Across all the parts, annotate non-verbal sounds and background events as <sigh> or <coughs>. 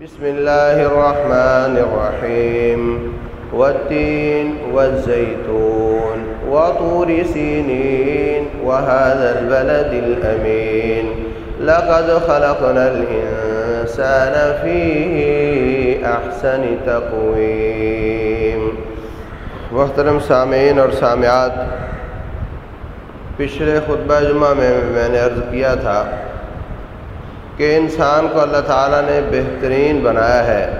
بسم الله الرحمن الرحيم. والتين والزيتون وطور سينين وهذا البلد الأمين. لقد خلقنا الإنسان في أحسن تقويم. محترم سامعین اور سامعات، پچھلے خطبہ جمعہ میں میں نے عرض کیا تھا کہ انسان کو اللہ تعالیٰ نے بہترین بنایا ہے۔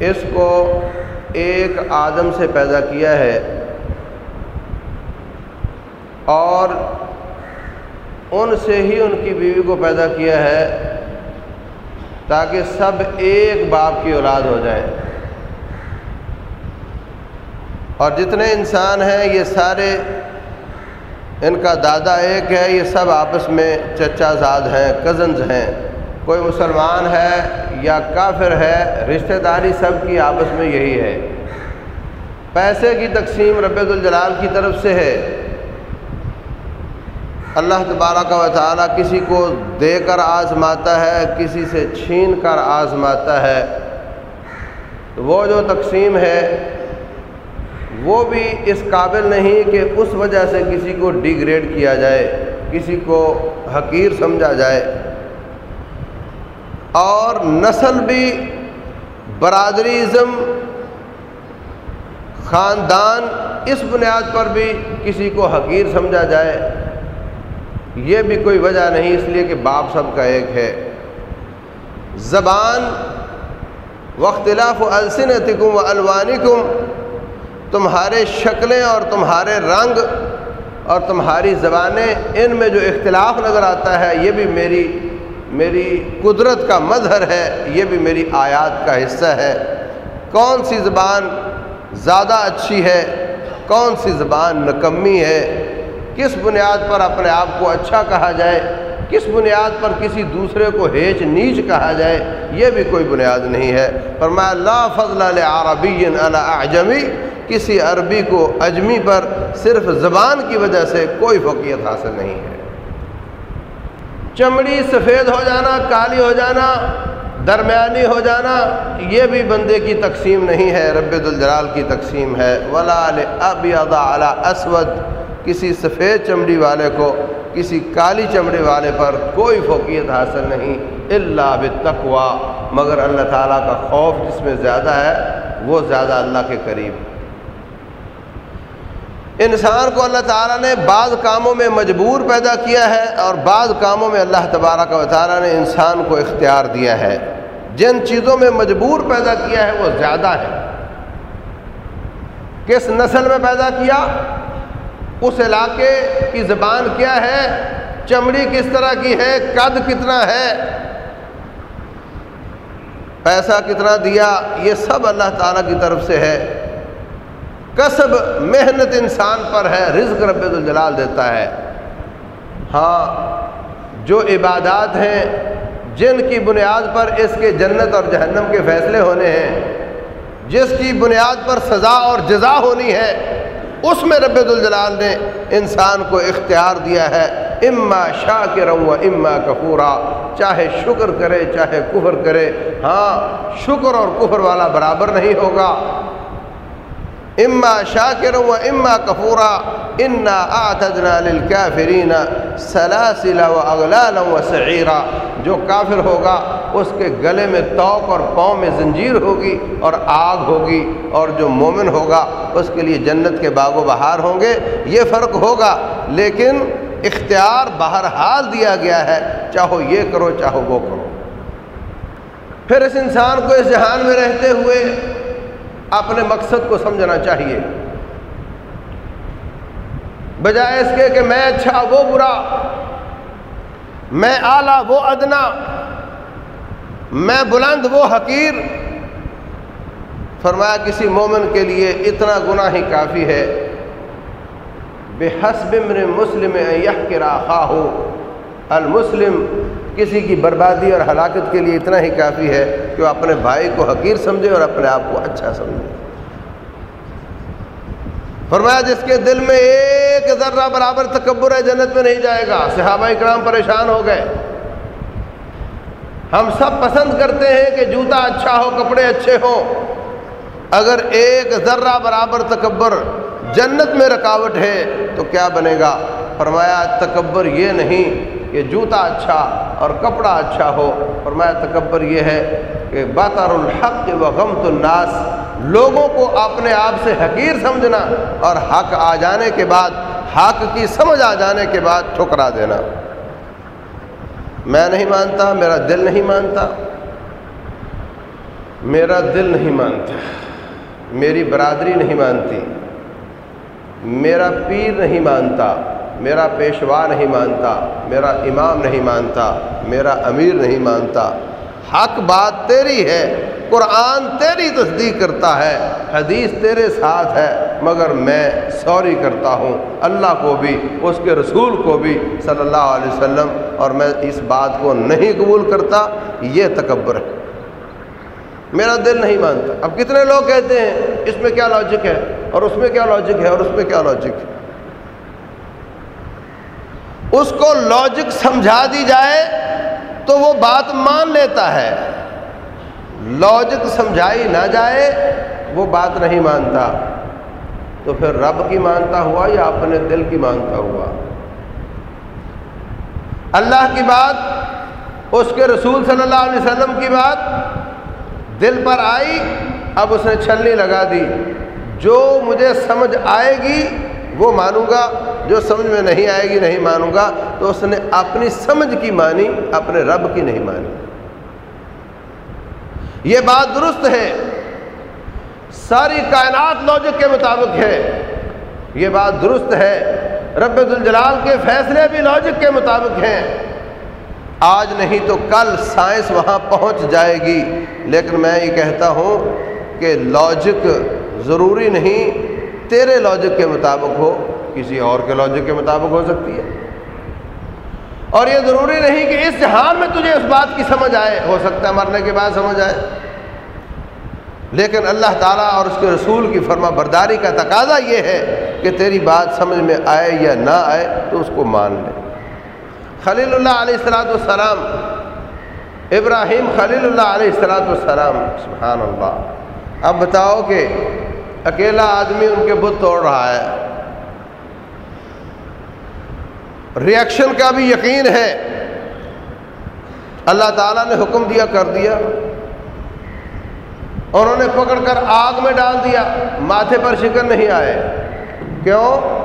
اس کو ایک آدم سے پیدا کیا ہے۔ اور ان سے ہی ان کی بیوی کو پیدا کیا ہے تاکہ سب ایک باپ کی اولاد ہو جائیں۔ اور جتنے انسان ہیں، یہ سارے ان کا دادا ایک ہے، یہ سب آپس میں چچا زاد ہیں کزنز ہیں۔ کوئی مسلمان ہے یا کافر ہے، رشتہ داری سب کی آپس میں یہی ہے۔ پیسے کی تقسیم رب الجلال کی طرف سے ہے۔ اللہ تبارہ کا تعالیٰ کسی کو دے کر آزماتا ہے، کسی سے چھین کر آزماتا ہے۔ وہ جو تقسیم ہے وہ بھی اس قابل نہیں کہ اس وجہ سے کسی کو ڈیگریڈ کیا جائے، کسی کو حقیر سمجھا جائے۔ اور نسل بھی برادریزم، خاندان، اس بنیاد پر بھی کسی کو حقیر سمجھا جائے۔ یہ بھی کوئی وجہ نہیں اس لیے کہ باپ سب کا ایک ہے۔ زبان وختلاف و السنتکم و الوانکم تمہارے شکلیں اور تمہارے رنگ اور تمہاری زبانیں، ان میں جو اختلاف نظر آتا ہے، یہ بھی میری میری قدرت کا مظہر ہے، یہ بھی میری آیات کا حصہ ہے۔ کون سی زبان زیادہ اچھی ہے؟ کون سی زبان نکمی ہے؟ کس بنیاد پر اپنے آپ کو اچھا کہا جائے؟ کس بنیاد پر کسی دوسرے کو ہیچ نیچ کہا جائے؟ یہ بھی کوئی بنیاد نہیں ہے۔ فرمایا، لا فضل عربی اعجمی کسی عربی کو اجمی پر صرف زبان کی وجہ سے کوئی فوقیت حاصل نہیں ہے۔ چمڑی سفید ہو جانا، کالی ہو جانا، درمیانی ہو جانا، یہ بھی بندے کی تقسیم نہیں ہے، رب الجلال کی تقسیم ہے۔ ولا اب اعلیٰ اسود کسی سفید چمڑی والے کو، کسی کالی چمڑی والے پر کوئی فوقیت حاصل نہیں اللہ بتقوا مگر اللہ تعالیٰ کا خوف جس میں زیادہ ہے، وہ زیادہ اللہ کے قریب۔ انسان کو اللہ تعالیٰ نے بعض کاموں میں مجبور پیدا کیا ہے اور بعض کاموں میں اللہ تبارک و تعالیٰ نے انسان کو اختیار دیا ہے۔ جن چیزوں میں مجبور پیدا کیا ہے وہ زیادہ ہے کس نسل میں پیدا کیا؟ اس علاقے کی زبان کیا ہے؟ چمڑی کس طرح کی ہے؟ قد کتنا ہے؟ پیسہ کتنا دیا؟ یہ سب اللہ تعالیٰ کی طرف سے ہے۔ کسب محنت انسان پر ہے، رزق رب الجلال دیتا ہے۔ ہاں جو عبادات ہیں، جن کی بنیاد پر اس کے جنت اور جہنم کے فیصلے ہونے ہیں، جس کی بنیاد پر سزا اور جزا ہونی ہے، اس میں رب الجلال نے انسان کو اختیار دیا ہے۔ اما شاہ کے رہوں اما کفورا، چاہے شکر کرے، چاہے کفر کرے۔ ہاں شکر اور کفر والا برابر نہیں ہوگا۔ اما شاکر و اما کفورا انا آتدنا للکافرین سلاسل و اغلال و سعیرا۔ جو کافر ہوگا، اس کے گلے میں توق اور پاؤں میں زنجیر ہوگی اور آگ ہوگی۔ اور جو مومن ہوگا، اس کے لیے جنت کے باغ و بہار ہوں گے۔ یہ فرق ہوگا، لیکن اختیار بہرحال دیا گیا ہے۔ چاہو یہ کرو، چاہو وہ کرو۔ پھر اس انسان کو اس جہان میں رہتے ہوئے اپنے مقصد کو سمجھنا چاہیے۔ بجائے اس کے کہ میں اچھا وہ برا، میں اعلیٰ وہ ادنا، میں بلند وہ حقیر۔ فرمایا کسی مومن کے لیے اتنا گناہ ہی کافی ہے۔ بے حسب من مسلم یہ کے راخا ہو المسلم کسی کی بربادی اور ہلاکت کے لیے اتنا ہی کافی ہے کہ وہ اپنے بھائی کو حقیر سمجھے اور اپنے آپ کو اچھا سمجھے۔ فرمایا جس کے دل میں ایک ذرہ برابر تکبر ہے، جنت میں نہیں جائے گا۔ صحابہ اکرام پریشان ہو گئے۔ ہم سب پسند کرتے ہیں کہ جوتا اچھا ہو، کپڑے اچھے ہوں۔ اگر ایک ذرہ برابر تکبر جنت میں رکاوٹ ہے تو کیا بنے گا؟ فرمایا، تکبر یہ نہیں کہ جوتا اچھا اور کپڑا اچھا ہو۔ فرمایا، تکبر یہ ہے کہ بطر الحق و غمت الناس، لوگوں کو اپنے آپ سے حقیر سمجھنا اور حق آ جانے کے بعد، حق کی سمجھ آ جانے کے بعد ٹھکرا دینا۔ میں نہیں مانتا، میرا دل نہیں مانتا۔ میرا دل نہیں مانتا، میری برادری نہیں مانتی۔ میرا پیر نہیں مانتا۔ میرا پیشوا نہیں مانتا، میرا امام نہیں مانتا، میرا امیر نہیں مانتا۔ حق بات تیری ہے، قرآن تیری تصدیق کرتا ہے، حدیث تیرے ساتھ ہے، مگر میں سوری کرتا ہوں۔ اللہ کو بھی، اس کے رسول کو بھی صلی اللہ علیہ وسلم، اور میں اس بات کو نہیں قبول کرتا، یہ تکبر ہے۔ میرا دل نہیں مانتا۔ اب کتنے لوگ کہتے ہیں، اس میں کیا لاجک ہے؟ اور اس میں کیا لاجک ہے؟ اور اس میں کیا لاجک ہے؟ اس کو لاجک سمجھا دی جائے تو وہ بات مان لیتا ہے۔ لاجک سمجھائی نہ جائے، وہ بات نہیں مانتا۔ تو پھر رب کی مانتا ہوا یا اپنے دل کی مانتا ہوا؟ اللہ کی بات، اس کے رسول صلی اللہ علیہ وسلم کی بات دل پر آئی، اب اس نے چھلنی لگا دی۔ جو مجھے سمجھ آئے گی، وہ مانوں گا۔ جو سمجھ میں نہیں آئے گی، نہیں مانوں گا، تو اس نے اپنی سمجھ کی مانی، اپنے رب کی نہیں مانی۔ یہ بات درست ہے۔ ساری کائنات لاجک کے مطابق ہے۔ یہ بات درست ہے۔ رب الجلال کے فیصلے بھی لاجک کے مطابق ہیں۔ آج نہیں تو کل سائنس وہاں پہنچ جائے گی۔ لیکن میں یہ کہتا ہوں کہ لاجک ضروری نہیں، تیرے لاجک کے مطابق ہو۔ کسی اور کے لاجک کے مطابق ہو سکتی ہے۔ اور یہ ضروری نہیں کہ اس جہان میں تجھے اس بات کی سمجھ آئے، ہو سکتا ہے مرنے کے بعد سمجھ آئے۔ لیکن اللہ تعالیٰ اور اس کے رسول کی فرما برداری کا تقاضا یہ ہے کہ تیری بات سمجھ میں آئے یا نہ آئے تو اس کو مان لے۔ خلیل اللہ علیہ السلاۃ والسلام، ابراہیم خلیل اللہ علیہ السلاۃ والسلام، سبحان اللہ۔ اب بتاؤ کہ اکیلا آدمی ان کے بت توڑ رہا ہے۔ ریئیکشن کا بھی یقین ہے۔ اللہ تعالیٰ نے حکم دیا، کر دیا۔ انہوں نے پکڑ کر آگ میں ڈال دیا۔ ماتھے پر شکر نہیں آئے۔ کیوں؟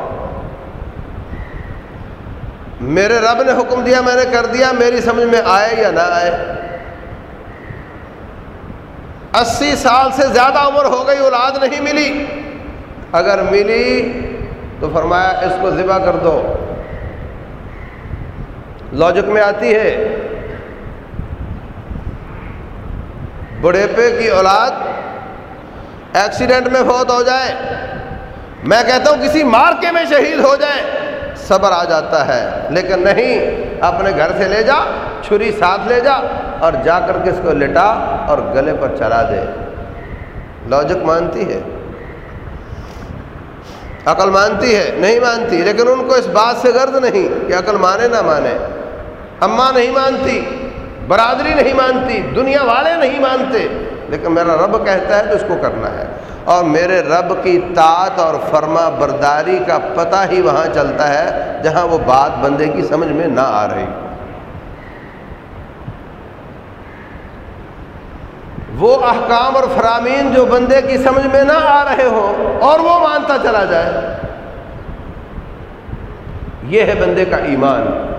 میرے رب نے حکم دیا، میں نے کر دیا، میری سمجھ میں آئے یا نہ آئے۔ اسی سال سے زیادہ عمر ہو گئی، اولاد نہیں ملی۔ اگر ملی تو فرمایا اس کو ذبح کر دو۔ لاجک میں آتی ہے۔ بڑھیپے کی اولاد ایکسیڈنٹ میں فوت ہو جائے۔ میں کہتا ہوں کسی مارکے میں شہید ہو جائے۔ صبر آ جاتا ہے، لیکن نہیں، اپنے گھر سے لے جا، چھری ساتھ لے جا اور جا کر کے اس کو لٹا اور گلے پر چلا دے۔ لاجک مانتی ہے۔ عقل مانتی ہے، نہیں مانتی، لیکن ان کو اس بات سے غرض نہیں کہ عقل مانے نہ مانے۔ اماں نہیں مانتی، برادری نہیں مانتی، دنیا والے نہیں مانتے، لیکن میرا رب کہتا ہے تو اس کو کرنا ہے۔ اور میرے رب کی طاعت اور فرما برداری کا پتہ ہی وہاں چلتا ہے جہاں وہ بات بندے کی سمجھ میں نہ آ رہی۔ وہ احکام اور فرامین جو بندے کی سمجھ میں نہ آ رہے ہوں اور وہ مانتا چلا جائے۔ یہ ہے بندے کا ایمان۔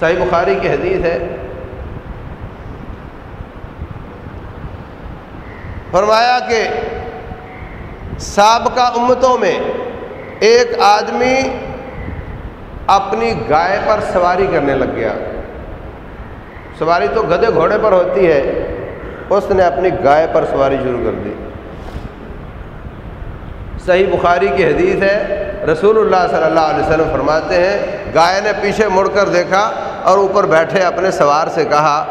صحیح بخاری کی حدیث ہے۔ فرمایا کہ سابقہ امتوں میں ایک آدمی اپنی گائے پر سواری کرنے لگ گیا۔ سواری تو گدے گھوڑے پر ہوتی ہے، اس نے اپنی گائے پر سواری شروع کر دی۔ صحیح بخاری کی حدیث ہے۔ رسول اللہ صلی اللہ علیہ وسلم فرماتے ہیں، گائے نے پیچھے مڑ کر دیکھا اور اوپر بیٹھے اپنے سوار سے کہا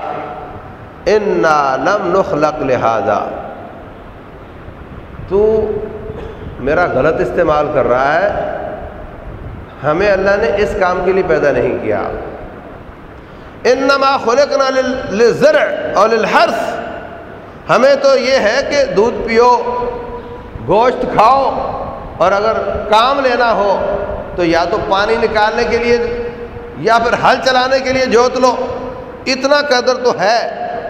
ان لم نخلق لہذا۔ تو میرا غلط استعمال کر رہا ہے، ہمیں اللہ نے اس کام کے لیے پیدا نہیں کیا۔ انما خلقنا للزرع اور للحرث۔ ہمیں تو یہ ہے کہ دودھ پیو، گوشت کھاؤ اور اگر کام لینا ہو تو یا تو پانی نکالنے کے لیے یا پھر ہل چلانے کے لیے جوت لو۔ اتنا قدر تو ہے،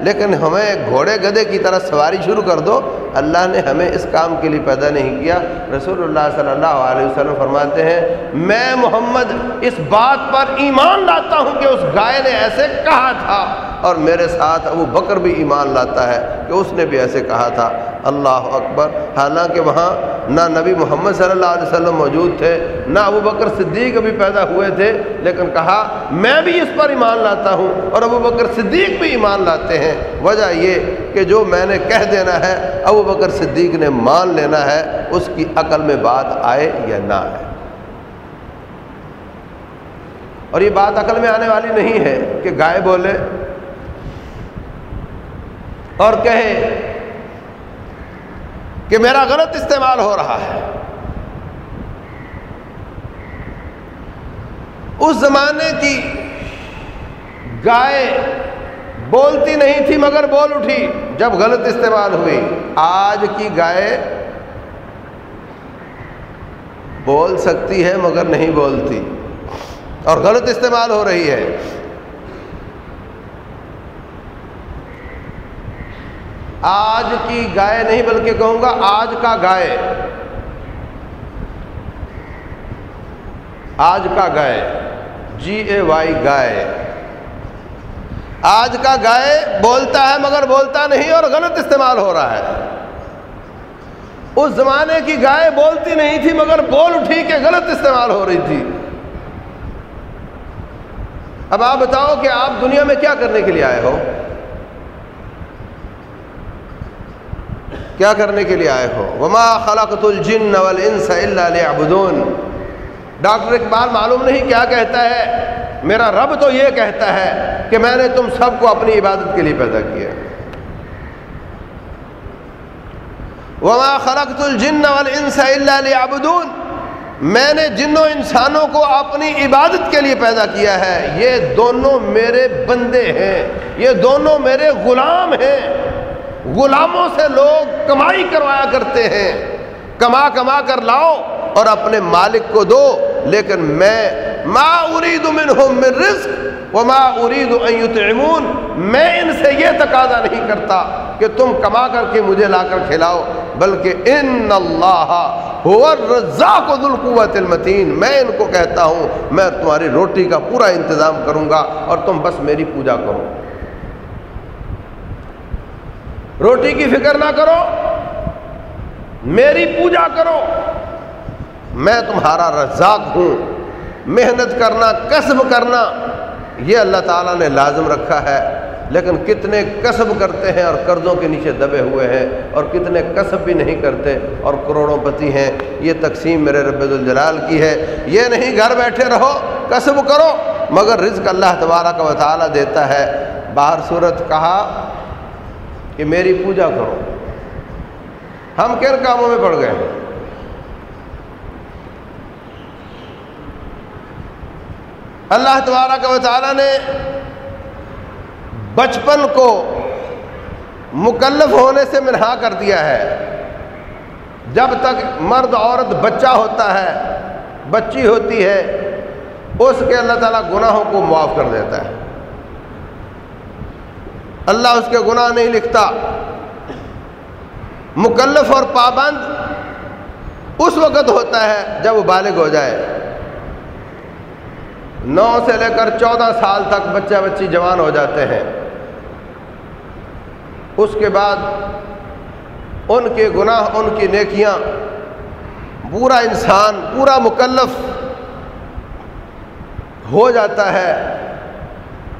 لیکن ہمیں گھوڑے گدے کی طرح سواری شروع کر دو۔ اللہ نے ہمیں اس کام کے لیے پیدا نہیں کیا۔ رسول اللہ صلی اللہ علیہ وسلم فرماتے ہیں، میں محمد اس بات پر ایمان لاتا ہوں کہ اس گائے نے ایسے کہا تھا۔ اور میرے ساتھ ابو بکر بھی ایمان لاتا ہے کہ اس نے بھی ایسے کہا تھا۔ اللہ اکبر۔ حالانکہ وہاں نہ نبی محمد صلی اللہ علیہ وسلم موجود تھے، نہ ابو بکر صدیق ابھی پیدا ہوئے تھے، لیکن کہا، میں بھی اس پر ایمان لاتا ہوں اور ابو بکر صدیق بھی ایمان لاتے ہیں۔ وجہ یہ کہ جو میں نے کہہ دینا ہے، ابو بکر صدیق نے مان لینا ہے، اس کی عقل میں بات آئے یا نہ آئے۔ اور یہ بات عقل میں آنے والی نہیں ہے کہ گائے بولے اور کہے کہ میرا غلط استعمال ہو رہا ہے۔ اس زمانے کی گائے بولتی نہیں تھی مگر بول اٹھی۔ جب غلط استعمال ہوئی، آج کی گائے بول سکتی ہے مگر نہیں بولتی۔ اور غلط استعمال ہو رہی ہے۔ آج کی گائے نہیں بلکہ کہوں گا آج کا گائے۔ آج کا گائے۔ جی اے وائی گائے۔ آج کا گائے بولتا ہے مگر بولتا نہیں اور غلط استعمال ہو رہا ہے۔ اس زمانے کی گائے بولتی نہیں تھی مگر بول اٹھی کہ غلط استعمال ہو رہی تھی۔ اب آپ بتاؤ کہ آپ دنیا میں کیا کرنے کے لیے آئے ہو؟ کیا کرنے کے لیے آئے ہو؟ وما خلقت الجن والانس الا ليعبدون۔ ڈاکٹر اقبال معلوم نہیں کیا کہتا ہے، میرا رب تو یہ کہتا ہے کہ میں نے تم سب کو اپنی عبادت کے لیے پیدا کیا۔ وما خلقت الجن والانس الا ليعبدون۔ میں نے جنوں انسانوں کو اپنی عبادت کے لیے پیدا کیا ہے، یہ دونوں میرے بندے ہیں، یہ دونوں میرے غلام ہیں۔ غلاموں سے لوگ کمائی کروایا کرتے ہیں۔ کما کما کر لاؤ اور اپنے مالک کو دو۔ لیکن میں، ما ارید منہم من رزق وما ارید ان یطعمون میں ان سے یہ تقاضا نہیں کرتا کہ تم کما کر کے مجھے لا کر کھلاؤ، بلکہ ان اللہ هو الرزاق ذو القوت المتین۔ میں ان کو کہتا ہوں، میں تمہاری روٹی کا پورا انتظام کروں گا اور تم بس میری پوجا کرو۔ روٹی کی فکر نہ کرو، میری پوجا کرو۔ میں تمہارا رزاق ہوں، محنت کرنا، کسب کرنا، یہ اللہ تعالیٰ نے لازم رکھا ہے۔ لیکن کتنے کسب کرتے ہیں اور قرضوں کے نیچے دبے ہوئے ہیں اور کتنے کسب بھی نہیں کرتے اور کروڑوں پتی ہیں، یہ تقسیم میرے رب الجلال کی ہے۔ یہ نہیں گھر بیٹھے رہو، کسب کرو، مگر رزق اللہ تبارہ کا تعالیٰ دیتا ہے۔ باہر صورت کہا کہ میری پوجا کرو۔ ہم کن کاموں میں پڑ گئے؟ اللہ تبارہ کا تعالیٰ نے بچپن کو مکلف ہونے سے منہا کر دیا ہے۔ جب تک مرد عورت بچہ ہوتا ہے، بچی ہوتی ہے، اس کے اللہ تعالیٰ گناہوں کو معاف کر دیتا ہے۔ اللہ اس کے گناہ نہیں لکھتا مکلف اور پابند اس وقت ہوتا ہے جب وہ بالغ ہو جائے۔ نو سے لے کر چودہ سال تک بچہ بچی جوان ہو جاتے ہیں۔ اس کے بعد ان کے گناہ، ان کی نیکیاں، پورا انسان، پورا مکلف ہو جاتا ہے۔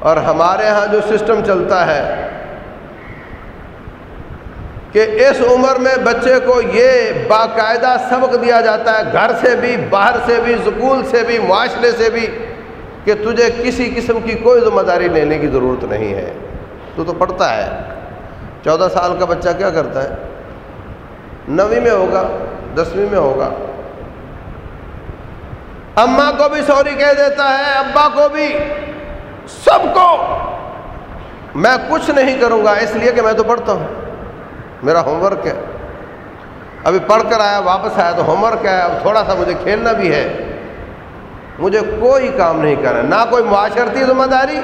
اور ہمارے ہاں جو سسٹم چلتا ہے کہ اس عمر میں بچے کو یہ باقاعدہ سبق دیا جاتا ہے گھر سے بھی، باہر سے بھی اسکول سے بھی، معاشرے سے بھی کہ تجھے کسی قسم کی کوئی ذمہ داری لینے کی ضرورت نہیں ہے۔ تو تو پڑھتا ہے۔ چودہ سال کا بچہ کیا کرتا ہے؟ نویں میں ہوگا، دسویں میں ہوگا۔ اماں کو بھی سوری کہہ دیتا ہے، ابا کو بھی۔ سب کو میں کچھ نہیں کروں گا، اس لیے کہ میں تو پڑھتا ہوں۔ میرا ہوم ورک ہے۔ ابھی پڑھ کر آیا، واپس آیا تو ہوم ورک ہے۔ اب تھوڑا سا مجھے کھیلنا بھی ہے۔ مجھے کوئی کام نہیں کرنا۔ نہ کوئی معاشرتی ذمہ داری،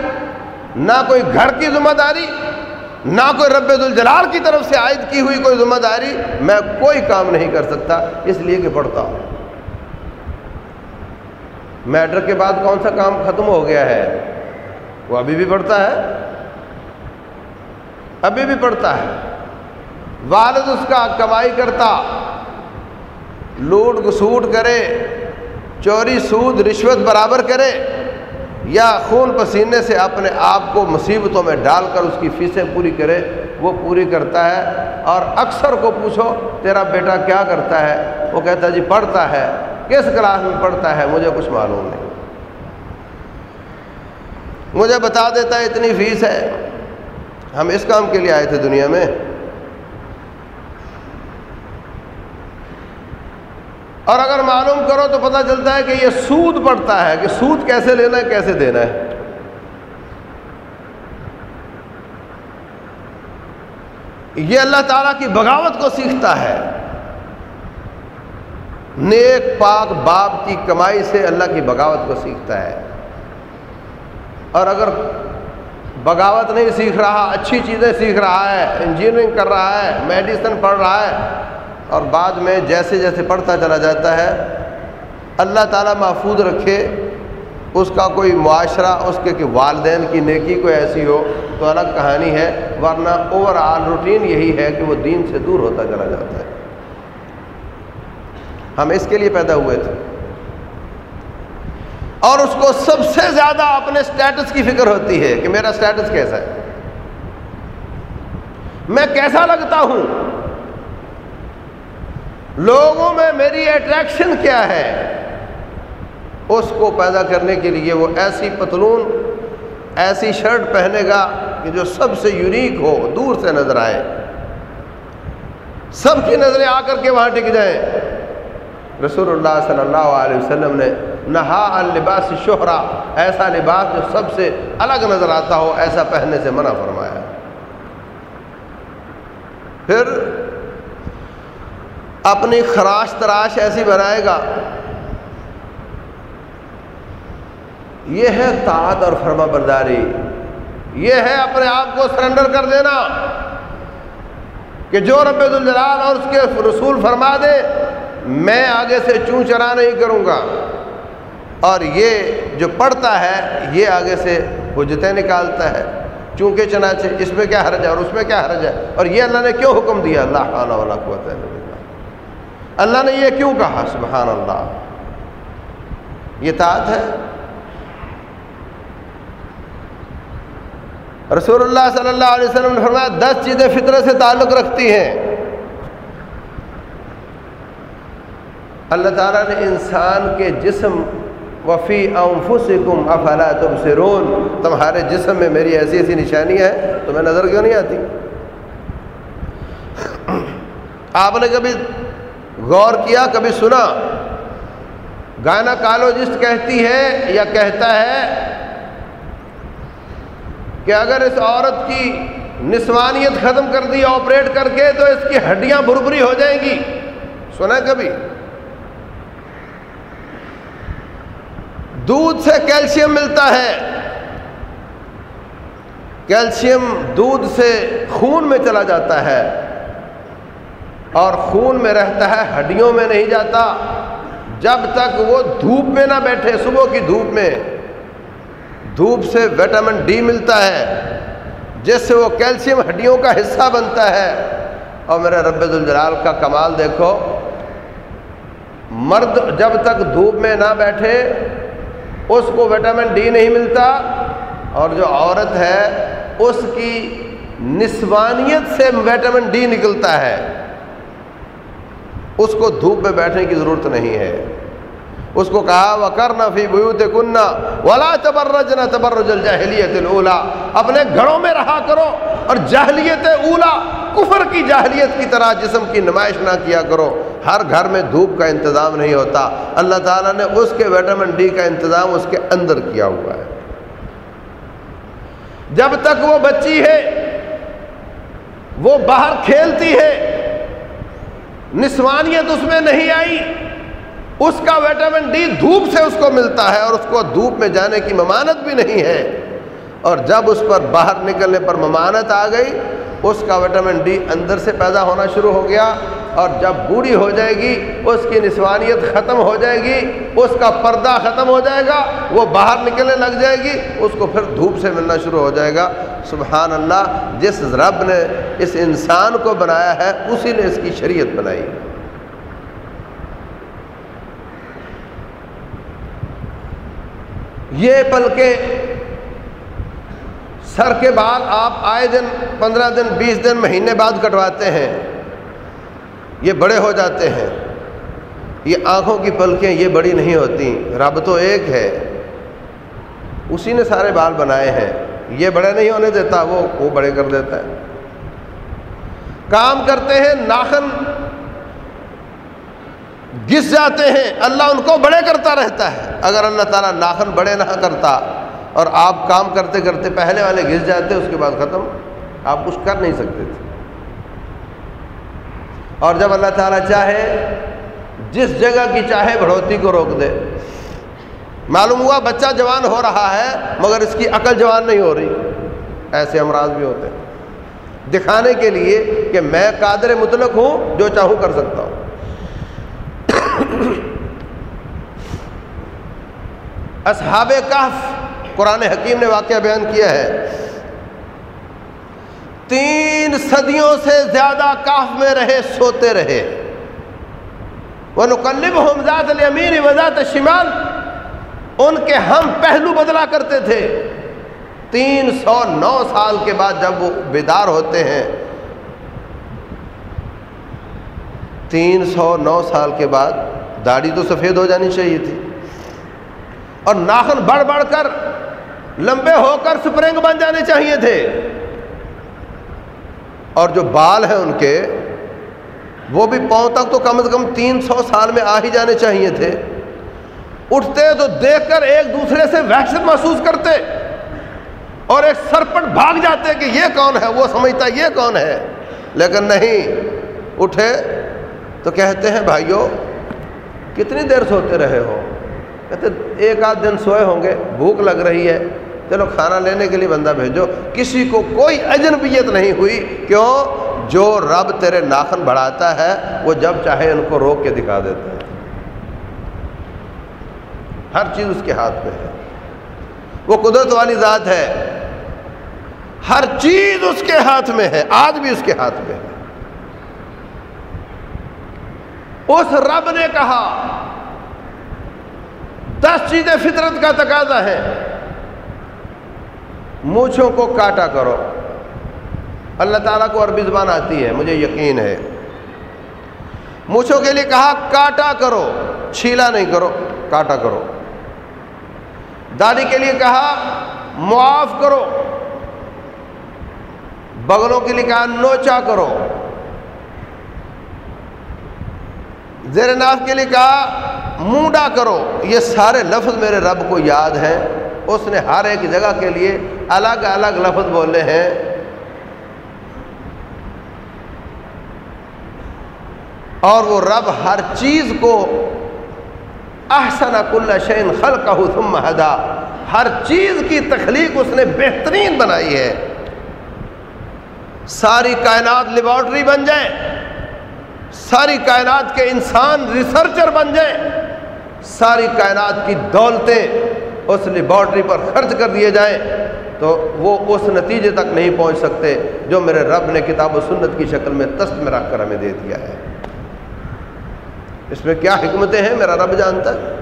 نہ کوئی گھر کی ذمہ داری، نہ کوئی رب الجلال کی طرف سے عائد کی ہوئی کوئی ذمہ داری، میں کوئی کام نہیں کر سکتا۔ اس لیے کہ پڑھتا ہوں۔ میٹرک کے بعد کون سا کام ختم ہو گیا ہے؟ وہ ابھی بھی پڑھتا ہے؟ ابھی بھی پڑھتا ہے۔ والد اس کا کمائی کرتا، لوٹ گسوٹ کرے، چوری، سود، رشوت برابر کرے، یا خون پسینے سے اپنے آپ کو مصیبتوں میں ڈال کر اس کی فیسیں پوری کرے، وہ پوری کرتا ہے۔ اور اکثر کو پوچھو، تیرا بیٹا کیا کرتا ہے؟ وہ کہتا ہے جی پڑھتا ہے۔ کس کلاس میں پڑھتا ہے؟ مجھے کچھ معلوم نہیں۔ مجھے بتا دیتا ہے اتنی فیس ہے۔ ہم اس کام کے لیے آئے تھے دنیا میں۔ اور اگر معلوم کرو تو پتہ چلتا ہے کہ یہ سود پڑتا ہے کہ سود کیسے لینا ہے، کیسے دینا ہے۔ یہ اللہ تعالیٰ کی بغاوت کو سیکھتا ہے۔ نیک، پاک، باپ کی کمائی سے اللہ کی بغاوت کو سیکھتا ہے۔ اور اگر بغاوت نہیں سیکھ رہا، اچھی چیزیں سیکھ رہا ہے انجینئرنگ کر رہا ہے میڈیسن پڑھ رہا ہے، اور بعد میں جیسے جیسے پڑھتا چلا جاتا ہے، اللہ تعالیٰ محفوظ رکھے، اس کا کوئی معاشرہ، اس کے کہ والدین کی نیکی کوئی ایسی ہو، تو الگ کہانی ہے، ورنہ اوور آل روٹین یہی ہے کہ وہ دین سے دور ہوتا چلا جاتا ہے۔ ہم اس کے لیے پیدا ہوئے تھے۔ اور اس کو سب سے زیادہ اپنے سٹیٹس کی فکر ہوتی ہے کہ میرا سٹیٹس کیسا ہے۔ میں کیسا لگتا ہوں؟ لوگوں میں میری اٹریکشن کیا ہے؟ اس کو پیدا کرنے کے لیے وہ ایسی پتلون، ایسی شرٹ پہنے گا کہ جو سب سے یونیک ہو، دور سے نظر آئے۔ سب کی نظریں آ کر کے وہاں ٹک جائیں۔ رسول اللہ صلی اللہ علیہ وسلم نے نہا الباس شہرا، ایسا لباس جو سب سے الگ نظر آتا ہو، ایسا پہننے سے منع فرمایا۔ پھر اپنی خراش تراش ایسی بنائے گا۔ یہ ہے طاعت اور فرما برداری۔ یہ ہے اپنے آپ کو سرنڈر کر دینا کہ جو رب الجلال اور اس کے رسول فرما دے، میں آگے سے چون چرا نہیں کروں گا۔ اور یہ جو پڑھتا ہے، یہ آگے سے حجتیں نکالتا ہے۔ چونکہ چنانچہ اس میں کیا حرج ہے اور اس میں کیا حرج ہے؟ اور یہ اللہ نے کیوں حکم دیا؟ اللہ خانہ والا قوت اللہ نے یہ کیوں کہا؟ سبحان اللہ یہ تعت ہے۔ رسول اللہ صلی اللہ علیہ وسلم نے فرمایا، دس چیزیں فطرت سے تعلق رکھتی ہیں۔ اللہ تعالیٰ نے انسان کے جسم وفی انفسکم افلا تبصرون، تمہارے جسم میں میری ایسی ایسی نشانیاں ہیں تمہیں نظر کیوں نہیں آتی؟ آپ نے کبھی غور کیا، کبھی سنا؟ گانا کالوجسٹ کہتی ہے یا کہتا ہے کہ اگر اس عورت کی نسوانیت ختم کر دی، آپریٹ کر کے تو اس کی ہڈیاں بربری ہو جائیں گی۔ سنا کبھی؟ دودھ سے کیلشیم ملتا ہے۔ کیلشیم دودھ سے خون میں چلا جاتا ہے اور خون میں رہتا ہے، ہڈیوں میں نہیں جاتا۔ جب تک وہ دھوپ میں نہ بیٹھے، صبح کی دھوپ میں۔ دھوپ سے وٹامن ڈی ملتا ہے، جس سے وہ کیلشیم ہڈیوں کا حصہ بنتا ہے۔ اور میرے رب الجلال کا کمال دیکھو، مرد جب تک دھوپ میں نہ بیٹھے اس کو وٹامن ڈی نہیں ملتا اور جو عورت ہے، اس کی نسوانیت سے وٹامن ڈی نکلتا ہے۔ اس کو دھوپ میں بیٹھنے کی ضرورت نہیں ہے۔ اس کو کہا وہ کرنا فی بھوت کنہ ولا تبرج نہ تبرج الجاہلیت الاولا اپنے گھروں میں رہا کرو اور جاہلیت اولا، کفر کی جاہلیت کی طرح جسم کی نمائش نہ کیا کرو۔ ہر گھر میں دھوپ کا انتظام نہیں ہوتا۔ اللہ تعالیٰ نے اس کے ویٹامن ڈی کا انتظام اس کے اندر کیا ہوا ہے۔ جب تک وہ بچی ہے، وہ باہر کھیلتی ہے، نسوانیت اس میں نہیں آئی، اس کا ویٹامن ڈی دھوپ سے اس کو ملتا ہے اور اس کو دھوپ میں جانے کی ممانت بھی نہیں ہے۔ اور جب اس پر باہر نکلنے پر ممانت آ گئی، اس کا وٹامن ڈی اندر سے پیدا ہونا شروع ہو گیا۔ اور جب بوڑھی ہو جائے گی، اس کی نسوانیت ختم ہو جائے گی، اس کا پردہ ختم ہو جائے گا، وہ باہر نکلنے لگ جائے گی، اس کو پھر دھوپ سے ملنا شروع ہو جائے گا۔ سبحان اللہ، جس رب نے اس انسان کو بنایا ہے، اسی نے اس کی شریعت بنائی۔ یہ پل کے سر کے بعد آپ آئے دن، پندرہ دن، بیس دن، مہینے بعد کٹواتے ہیں۔ یہ بڑے ہو جاتے ہیں۔ یہ آنکھوں کی پلکیں یہ بڑی نہیں ہوتی۔ رب تو ایک ہے۔ اسی نے سارے بال بنائے ہیں۔ یہ بڑے نہیں ہونے دیتا، وہ وہ بڑے کر دیتا ہے۔ کام کرتے ہیں ناخن۔ گس جاتے ہیں۔ اللہ ان کو بڑے کرتا رہتا ہے۔ اگر اللہ تعالیٰ ناخن بڑے نہ کرتا اور آپ کام کرتے کرتے پہلے والے گھس جاتے، اس کے بعد ختم۔ آپ کچھ کر نہیں سکتے تھے۔ اور جب اللہ تعالیٰ چاہے، جس جگہ کی چاہے بڑھوتی کو روک دے۔ معلوم ہوا بچہ جوان ہو رہا ہے، مگر اس کی عقل جوان نہیں ہو رہی۔ ایسے امراض بھی ہوتے ہیں۔ دکھانے کے لیے کہ میں قادر مطلق ہوں، جو چاہوں کر سکتا ہوں۔ <coughs> اصحاب کہف، قرآن حکیم نے واقعہ بیان کیا ہے۔ تین صدیوں سے زیادہ کاف میں رہے، سوتے رہے۔ وہ نقلب حمزاد امین وزاد شمال ان کے ہم پہلو بدلا کرتے تھے۔ تین سو نو سال کے بعد جب وہ بیدار ہوتے ہیں، تین سو نو سال کے بعد داڑھی تو سفید ہو جانی چاہیے تھی۔ اور ناخن بڑھ بڑھ کر لمبے ہو کر سپرنگ بن جانے چاہیے تھے۔ اور جو بال ہیں ان کے، وہ بھی پاؤں تک تو کم از کم تین سو سال میں آ ہی جانے چاہیے تھے۔ اٹھتے تو دیکھ کر ایک دوسرے سے وحشت محسوس کرتے اور ایک سرپٹ بھاگ جاتے کہ یہ کون ہے؟ وہ سمجھتا یہ کون ہے؟ لیکن نہیں، اٹھے تو کہتے ہیں، بھائیو، کتنی دیر سوتے رہے ہو؟ کہتے، ایک آدھ دن سوئے ہوں گے، بھوک لگ رہی ہے۔ چلو کھانا لینے کے لیے بندہ بھیجو۔ کسی کو کوئی اجنبیت نہیں ہوئی۔ کیوں؟ جو رب تیرے ناخن بڑھاتا ہے، وہ جب چاہے ان کو روک کے دکھا دیتا ہے۔ ہر چیز اس کے ہاتھ میں ہے۔ وہ قدرت والی ذات ہے۔ ہر چیز اس کے ہاتھ میں ہے۔ آج بھی اس کے ہاتھ میں ہے۔ اس رب نے کہا، دس چیزیں فطرت کا تقاضا ہے۔ مونچھوں کو کاٹا کرو۔ اللہ تعالیٰ کو عربی زبان آتی ہے، مجھے یقین ہے۔ مونچھوں کے لیے کہا، کاٹا کرو، چھیلا نہیں کرو، کاٹا کرو۔ دادی کے لیے کہا، معاف کرو۔ بغلوں کے لیے کہا، نوچا کرو۔ زیر ناف کے لیے کہا، مونڈا کرو۔ یہ سارے لفظ میرے رب کو یاد ہیں۔ اس نے ہر ایک جگہ کے لیے الگ الگ لفظ بولے ہیں۔ اور وہ رب ہر چیز کو احسن کل شین خلق ثم ہدا۔ ہر چیز کی تخلیق اس نے بہترین بنائی ہے۔ ساری کائنات لیبارٹری بن جائیں۔ ساری کائنات کے انسان ریسرچر بن جائیں۔ ساری کائنات کی دولتیں اس لیبارٹری پر خرچ کر دیے جائیں۔ تو وہ اس نتیجے تک نہیں پہنچ سکتے جو میرے رب نے کتاب و سنت کی شکل میں تست میں رکھ کر ہمیں دے دیا ہے۔ اس میں کیا حکمتیں ہیں میرا رب جانتا ہے؟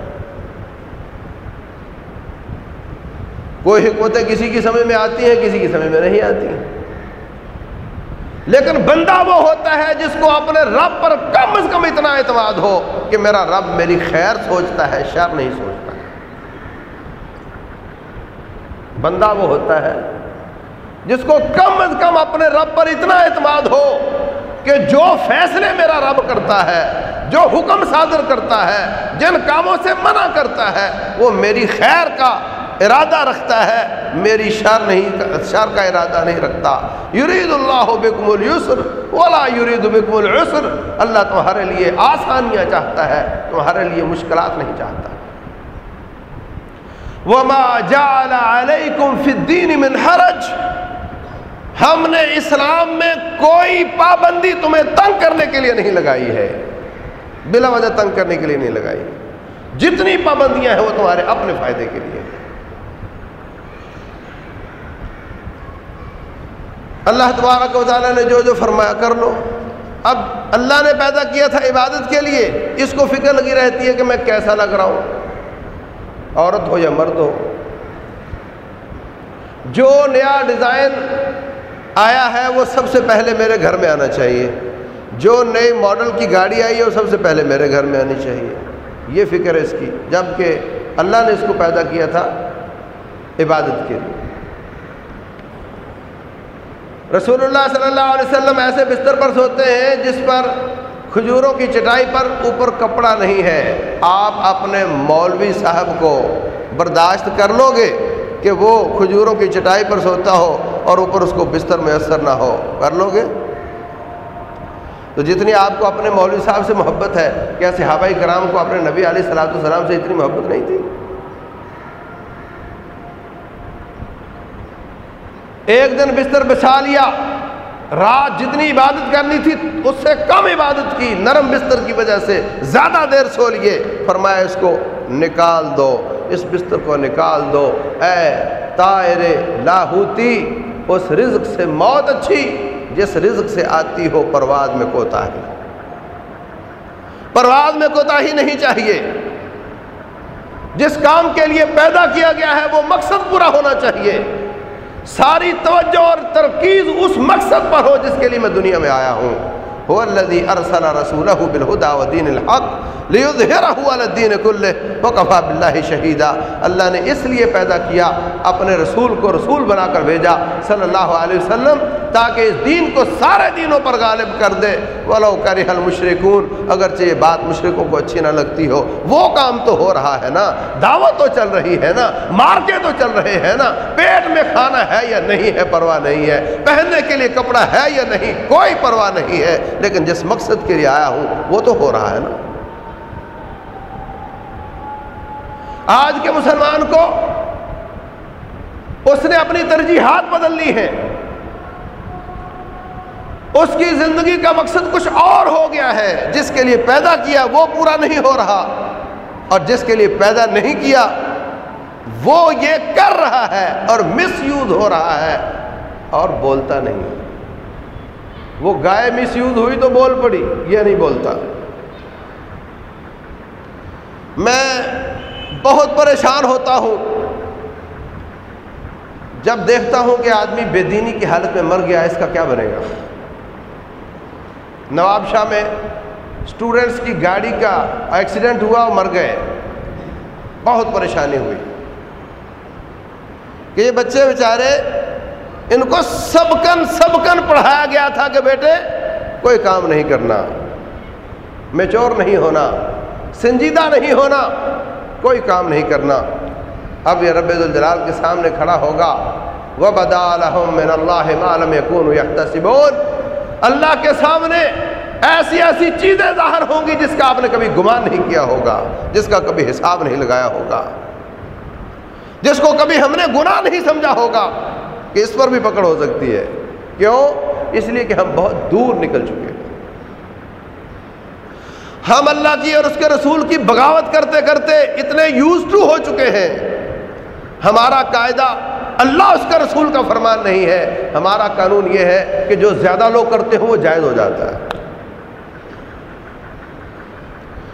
کوئی حکمتیں کسی کی سمجھ میں آتی ہیں، کسی کی سمجھ میں نہیں آتی ہیں۔ لیکن بندہ وہ ہوتا ہے جس کو اپنے رب پر کم از کم اتنا اعتماد ہو کہ میرا رب میری خیر سوچتا ہے، شر نہیں سوچتا۔ بندہ وہ ہوتا ہے جس کو کم از کم اپنے رب پر اتنا اعتماد ہو کہ جو فیصلے میرا رب کرتا ہے، جو حکم صادر کرتا ہے، جن کاموں سے منع کرتا ہے، وہ میری خیر کا ارادہ رکھتا ہے، میری شر نہیں، شر کا ارادہ نہیں رکھتا۔ یرید اللہ بکم السر ولا یرید بکم العسر اللہ تمہارے لیے آسانیاں چاہتا ہے، تمہارے لیے مشکلات نہیں چاہتا۔ وما جعل علیکم فی الدین من حرج۔ ہم نے اسلام میں کوئی پابندی تمہیں تنگ کرنے کے لیے نہیں لگائی ہے۔ بلا وجہ تنگ کرنے کے لیے نہیں لگائی۔ جتنی پابندیاں ہیں وہ تمہارے اپنے فائدے کے لیے۔ اللہ تبارک و تعالیٰ نے جو جو فرمایا کر لو۔ اب اللہ نے پیدا کیا تھا عبادت کے لیے۔ اس کو فکر لگی رہتی ہے کہ میں کیسا لگ رہا ہوں۔ عورت ہو یا مرد ہو، جو نیا ڈیزائن آیا ہے وہ سب سے پہلے میرے گھر میں آنا چاہیے۔ جو نئی ماڈل کی گاڑی آئی ہے وہ سب سے پہلے میرے گھر میں آنی چاہیے۔ یہ فکر ہے اس کی جبکہ اللہ نے اس کو پیدا کیا تھا عبادت کے لیے۔ رسول اللہ صلی اللہ علیہ وسلم ایسے بستر پر سوتے ہیں جس پر کھجوروں کی چٹائی پر اوپر کپڑا نہیں ہے۔ آپ اپنے مولوی صاحب کو برداشت کر لو گے کہ وہ کھجوروں کی چٹائی پر سوتا ہو اور اوپر اس کو بستر میں اثر نہ ہو۔ کر لو گے؟ تو جتنی آپ کو اپنے مولوی صاحب سے محبت ہے، کیا صحابہ کرام کو اپنے نبی علیہ صلاحت السلام سے اتنی محبت نہیں تھی؟ ایک دن بستر بچھا لیا۔ رات جتنی عبادت کرنی تھی، اس سے کم عبادت کی۔ نرم بستر کی وجہ سے زیادہ دیر سو لیے۔ فرمایا، اس کو نکال دو۔ اس بستر کو نکال دو۔ اے تائر لاہوتی، اس رزق سے موت اچھی، جس رزق سے آتی ہو، پرواز میں کوتا ہی پرواز میں کوتا ہی نہیں چاہیے۔ جس کام کے لیے پیدا کیا گیا ہے، وہ مقصد پورا ہونا چاہیے۔ ساری توجہ اور ترکیز اس مقصد پر ہو جس کے لیے میں دنیا میں آیا ہوں۔ هو الذي ارسل رسوله بالهدى ودين الحق ليظهره على الدين كله وكفى بالله شهيدا اللہ نے اس لیے پیدا کیا، اپنے رسول کو رسول بنا کر بھیجا۔ صلی اللہ علیہ وسلم تاکہ اس دین کو سارے دینوں پر غالب کر دے۔ ولو کرہ المشرکون اگرچہ یہ بات مشرکوں کو اچھی نہ لگتی ہو، وہ کام تو ہو رہا ہے نا، دعوت تو چل رہی ہے نا، مارکے تو چل رہے ہیں نا، پیٹ میں کھانا ہے یا نہیں ہے، پرواہ نہیں ہے۔ پہننے کے لیے کپڑا ہے یا نہیں، کوئی پرواہ نہیں ہے۔ لیکن جس مقصد کے لیے آیا ہوں، وہ تو ہو رہا ہے نا۔ آج کے مسلمان کو اس نے اپنی ترجیحات بدل لی ہیں۔ اس کی زندگی کا مقصد کچھ اور ہو گیا ہے۔ جس کے لیے پیدا کیا وہ پورا نہیں ہو رہا۔ اور جس کے لیے پیدا نہیں کیا وہ یہ کر رہا ہے اور مس یوز ہو رہا ہے اور بولتا نہیں۔ وہ گائے مس یوز ہوئی تو بول پڑی، یہ نہیں بولتا۔ میں بہت پریشان ہوتا ہوں۔ جب دیکھتا ہوں کہ آدمی بے دینی کی حالت میں مر گیا، اس کا کیا بنے گا؟ نواب شاہ میں اسٹوڈنٹس کی گاڑی کا ایکسیڈنٹ ہوا اور مر گئے۔ بہت پریشانی ہوئی۔ کہ یہ بچے بیچارے، ان کو سبکن سبکن پڑھایا گیا تھا کہ بیٹے، کوئی کام نہیں کرنا۔ میچور نہیں ہونا، سنجیدہ نہیں ہونا، کوئی کام نہیں کرنا۔ اب یہ رب الجلال کے سامنے کھڑا ہوگا۔ وہ بدا من اللہ عالم یقون اللہ کے سامنے ایسی ایسی چیزیں ظاہر ہوں گی جس کا آپ نے کبھی گمان نہیں کیا ہوگا، جس کا کبھی حساب نہیں لگایا ہوگا، جس کو کبھی ہم نے گناہ نہیں سمجھا ہوگا کہ اس پر بھی پکڑ ہو سکتی ہے۔ کیوں؟ اس لیے کہ ہم بہت دور نکل چکے ہیں۔ ہم اللہ کی اور اس کے رسول کی بغاوت کرتے کرتے اتنے یوز ٹو ہو چکے ہیں۔ ہمارا قاعدہ اللہ اس کا رسول کا فرمان نہیں ہے۔ ہمارا قانون یہ ہے کہ جو زیادہ لوگ کرتے ہوں وہ جائز ہو جاتا ہے۔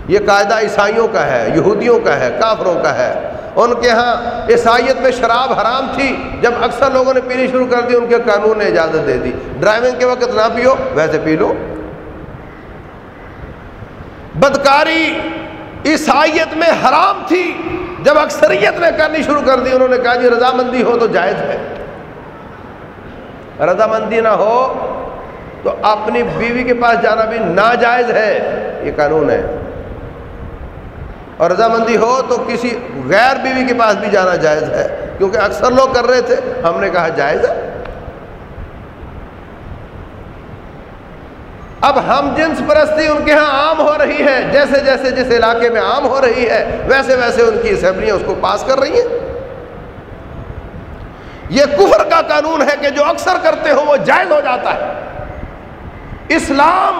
یہ قاعدہ عیسائیوں کا ہے، یہودیوں کا ہے، کافروں کا ہے۔ ان کے ہاں عیسائیت میں شراب حرام تھی۔ جب اکثر لوگوں نے پینی شروع کر دی، ان کے قانون نے اجازت دے دی۔ ڈرائیونگ کے وقت نہ پیو، ویسے پی لو۔ بدکاری عیسائیت میں حرام تھی۔ جب اکثریت نے کرنی شروع کر دی، انہوں نے کہا جی رضامندی ہو تو جائز ہے۔ رضامندی نہ ہو تو اپنی بیوی کے پاس جانا بھی ناجائز ہے، یہ قانون ہے۔ اور رضامندی ہو تو کسی غیر بیوی کے پاس بھی جانا جائز ہے، کیونکہ اکثر لوگ کر رہے تھے، ہم نے کہا جائز ہے۔ اب ہم جنس پرستی ان کے ہاں عام ہو رہی ہے، جیسے جیسے جس علاقے میں عام ہو رہی ہے، ویسے ویسے ان کی اسمبلیاں اس کو پاس کر رہی ہیں۔ یہ کفر کا قانون ہے کہ جو اکثر کرتے ہو وہ جائز ہو جاتا ہے۔ اسلام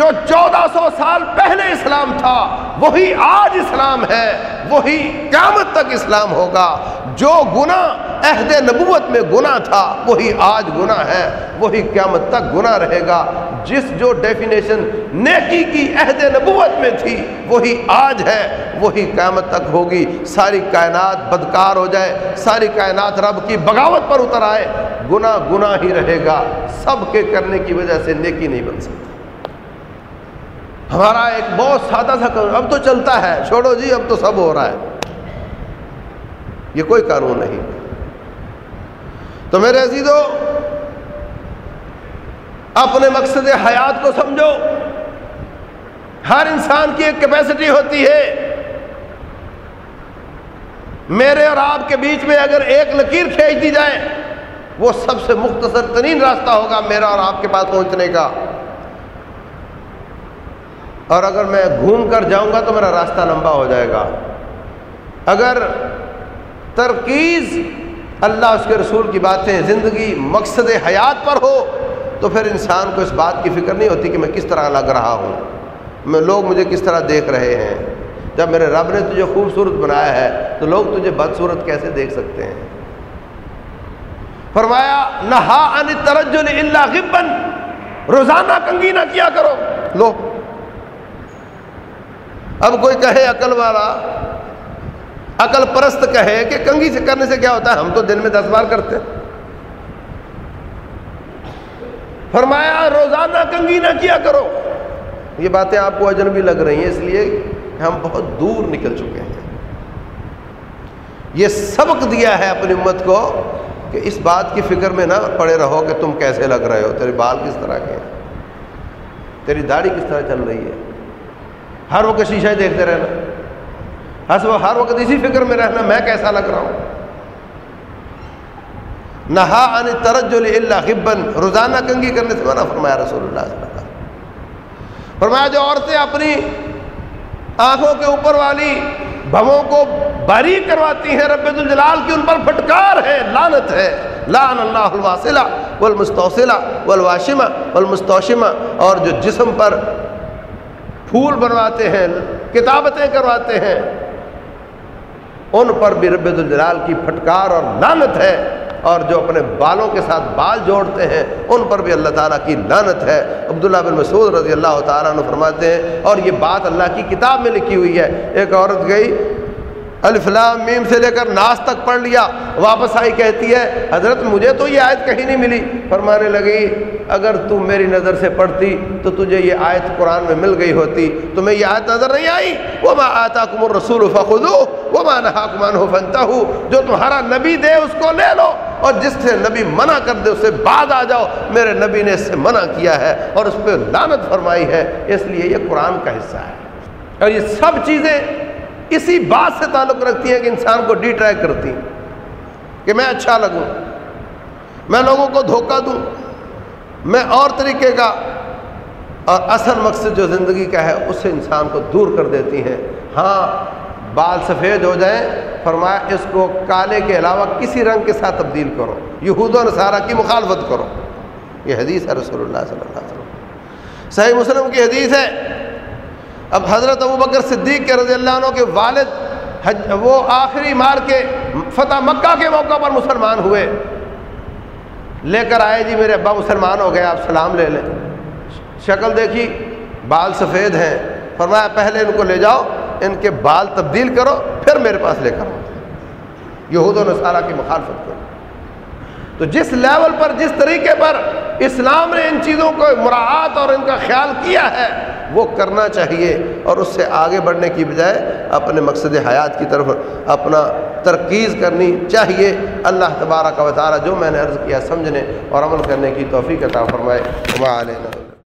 جو چودہ سو سال پہلے اسلام تھا، وہی آج اسلام ہے، وہی قیامت تک اسلام ہوگا۔ جو گنا عہد نبوت میں گنا تھا، وہی آج گنا ہے، وہی قیامت تک گنا رہے گا۔ جس جو ڈیفینیشن نیکی کی عہد نبوت میں تھی، وہی آج ہے، وہی قیامت تک ہوگی۔ ساری کائنات بدکار ہو جائے، ساری کائنات رب کی بغاوت پر اتر آئے۔ گنا گنا ہی رہے گا۔ سب کے کرنے کی وجہ سے نیکی نہیں بن سکتی۔ ہمارا ایک بہت سادہ سا قانون اب تو چلتا ہے، چھوڑو جی اب تو سب ہو رہا ہے۔ یہ کوئی قانون نہیں۔ تو میرے عزیزو، اپنے مقصد حیات کو سمجھو۔ ہر انسان کی ایک کیپیسٹی ہوتی ہے۔ میرے اور آپ کے بیچ میں اگر ایک لکیر کھینچ دی جائے، وہ سب سے مختصر ترین راستہ ہوگا میرا اور آپ کے پاس پہنچنے کا۔ اور اگر میں گھوم کر جاؤں گا تو میرا راستہ لمبا ہو جائے گا۔ اگر ترکیز اللہ اس کے رسول کی باتیں زندگی مقصد حیات پر ہو، تو پھر انسان کو اس بات کی فکر نہیں ہوتی کہ میں کس طرح لگ رہا ہوں، میں لوگ مجھے کس طرح دیکھ رہے ہیں۔ جب میرے رب نے تجھے خوبصورت بنایا ہے، تو لوگ تجھے بدصورت کیسے دیکھ سکتے ہیں؟ فرمایا، نہا ان ترجل اللہ غبن۔ روزانہ کنگی نہ کیا کرو۔ لو اب کوئی کہے عقل والا، عقل پرست کہے کہ کنگھی سے کرنے سے کیا ہوتا ہے؟ ہم تو دن میں دس بار کرتے ہیں۔ فرمایا، روزانہ کنگھی نہ کیا کرو۔ یہ باتیں آپ کو اجنبی لگ رہی ہیں، اس لیے ہم بہت دور نکل چکے ہیں۔ یہ سبق دیا ہے اپنی امت کو کہ اس بات کی فکر میں نہ پڑے رہو کہ تم کیسے لگ رہے ہو، تیرے بال کس طرح کے ہیں، تیری داڑھی کس طرح چل رہی ہے۔ ہر وقت شیشہ دیکھتے رہنا۔ وہ ہر وقت اسی فکر میں رہنا، میں کیسا لگ رہا ہوں؟ نہا ان ترج اللہ غبن۔ روزانہ کنگھی کرنے سے منع فرمایا رسول اللہ صلی اللہ علیہ وسلم۔ فرمایا جو عورتیں اپنی آنکھوں کے اوپر والی بھووں کو باریک کرواتی ہیں، رب الجلال کی ان پر پھٹکار ہے لانت ہے۔ لان اللہ الواسلہ والمستوصلہ والواشمہ والمستوشمہ۔ اور جو جسم پر پھول بنواتے ہیں، کتابتیں کرواتے ہیں۔ ان پر بھی رب الجلال کی پھٹکار اور لانت ہے۔ اور جو اپنے بالوں کے ساتھ بال جوڑتے ہیں، ان پر بھی اللہ تعالیٰ کی لانت ہے۔ عبداللہ بن مسعود رضی اللہ تعالیٰ عنہ فرماتے ہیں، اور یہ بات اللہ کی کتاب میں لکھی ہوئی ہے۔ ایک عورت گئی الفلام میم سے لے کر ناس تک پڑھ لیا، واپس آئی کہتی ہے، حضرت مجھے تو یہ آیت کہیں نہیں ملی۔ فرمانے لگی، اگر تم میری نظر سے پڑھتی تو تجھے یہ آیت قرآن میں مل گئی ہوتی۔ تمہیں یہ آیت نظر نہیں آئی؟ وہ ماں آتا کمر رسول فخو وہ ماں نہا کمان ہو فنتا ہوں جو تمہارا نبی دے اس کو لے لو، اور جس سے نبی منع کر دے اسے بعد آ جاؤ۔ میرے نبی نے اس سے منع کیا ہے اور اس پہ لانت فرمائی ہے۔ اس لیے یہ قرآن کا حصہ ہے۔ اور یہ سب چیزیں اسی بات سے تعلق رکھتی ہیں کہ انسان کو ڈی ٹریک کرتی ہیں کہ میں اچھا لگوں، میں لوگوں کو دھوکہ دوں، میں اور طریقے کا اور اصل مقصد جو زندگی کا ہے اس سے انسان کو دور کر دیتی ہیں۔ ہاں بال سفید ہو جائیں، فرمایا، اس کو کالے کے علاوہ کسی رنگ کے ساتھ تبدیل کرو، یہود و نصارہ کی مخالفت کرو۔ یہ حدیث ہے رسول اللہ صلی اللہ علیہ وسلم صحیح مسلم کی حدیث ہے۔ اب حضرت ابو بکر صدیق کے رضی اللہ عنہ کے والد حج وہ آخری مار کے فتح مکہ کے موقع پر مسلمان ہوئے۔ لے کر آئے جی میرے ابا مسلمان ہو گئے، آپ سلام لے لیں۔ شکل دیکھی، بال سفید ہیں۔ فرمایا، پہلے ان کو لے جاؤ، ان کے بال تبدیل کرو، پھر میرے پاس لے کر آؤ۔ یہود و نصارہ کی مخالفت کرو۔ تو جس لیول پر جس طریقے پر اسلام نے ان چیزوں کو مراعات اور ان کا خیال کیا ہے، وہ کرنا چاہیے اور اس سے آگے بڑھنے کی بجائے اپنے مقصد حیات کی طرف اپنا ترکیز کرنی چاہیے۔ اللہ تبارہ کا وطارہ جو میں نے عرض کیا، سمجھنے اور عمل کرنے کی توفیق عطا فرمائے۔